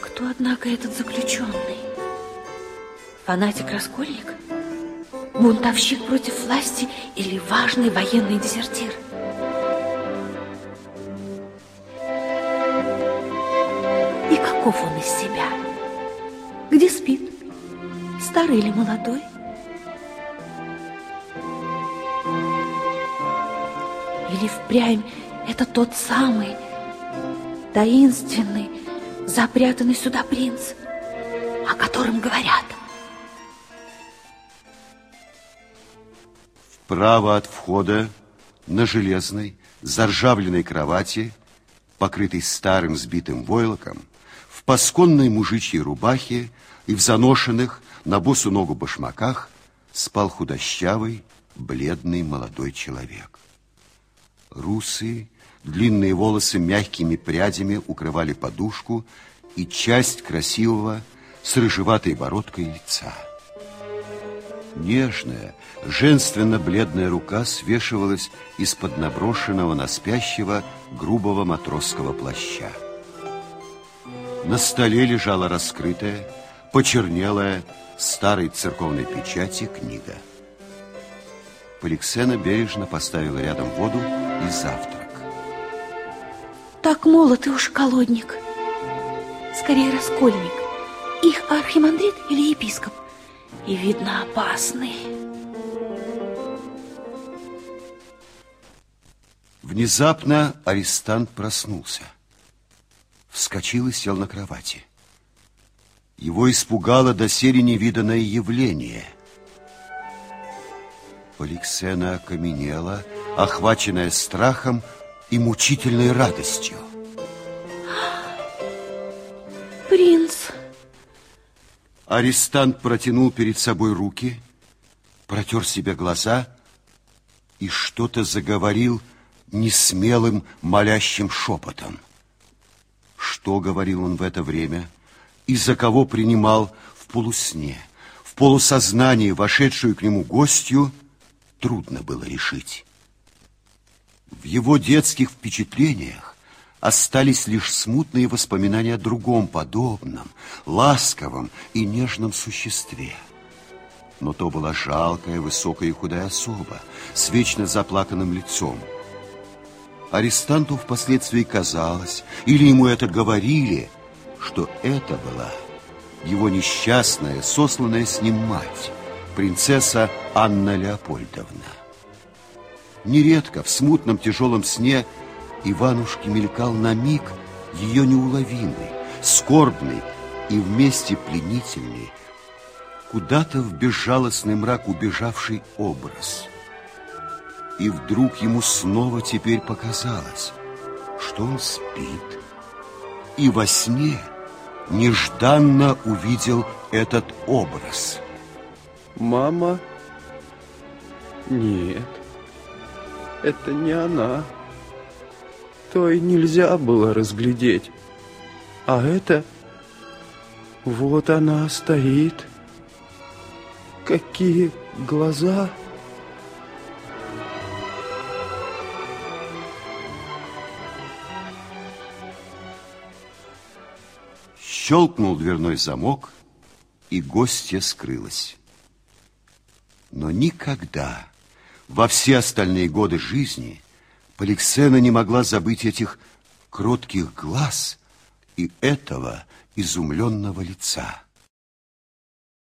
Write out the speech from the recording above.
Кто, однако, этот заключенный? Фанатик-раскольник? Бунтовщик против власти или важный военный дезертир? И каков он из себя? Где спит? Старый или молодой? Или впрямь это тот самый таинственный, запрятанный сюда принц, о котором говорят? Вправо от входа на железной, заржавленной кровати, покрытой старым сбитым войлоком, в пасконной мужичьей рубахе и в заношенных на босу ногу башмаках спал худощавый, бледный молодой человек. Русые, длинные волосы мягкими прядями укрывали подушку и часть красивого с рыжеватой бородкой лица. Нежная, женственно-бледная рука свешивалась из-под наброшенного на спящего грубого матросского плаща. На столе лежала раскрытая, почернелая, старой церковной печати книга. Поликсена бережно поставила рядом воду и завтрак. Так молод и уж колодник. Скорее, раскольник. Их архимандрит или епископ? И, видно, опасный. Внезапно арестант проснулся. Вскочил и сел на кровати. Его испугало доселе невиданное явление. Поликсена окаменела, охваченная страхом и мучительной радостью. Принц. Арестант протянул перед собой руки, протер себе глаза и что-то заговорил несмелым, молящим шепотом. Что говорил он в это время и за кого принимал в полусне, в полусознании вошедшую к нему гостью, трудно было решить. В его детских впечатлениях остались лишь смутные воспоминания о другом подобном, ласковом и нежном существе. Но то была жалкая, высокая и худая особа с вечно заплаканным лицом. Арестанту впоследствии казалось, или ему это говорили, что это была его несчастная, сосланная с ним мать, принцесса Анна Леопольдовна. Нередко в смутном тяжелом сне Иванушке мелькал на миг ее неуловимый, скорбный и вместе пленительный, куда-то в безжалостный мрак убежавший образ. И вдруг ему снова теперь показалось, что он спит, и во сне нежданно увидел этот образ. Мама? Нет это не она. То и нельзя было разглядеть. А это... Вот она стоит. Какие глаза... Щелкнул дверной замок, и гостья скрылась. Но никогда во все остальные годы жизни Поликсена не могла забыть этих кротких глаз и этого изумленного лица.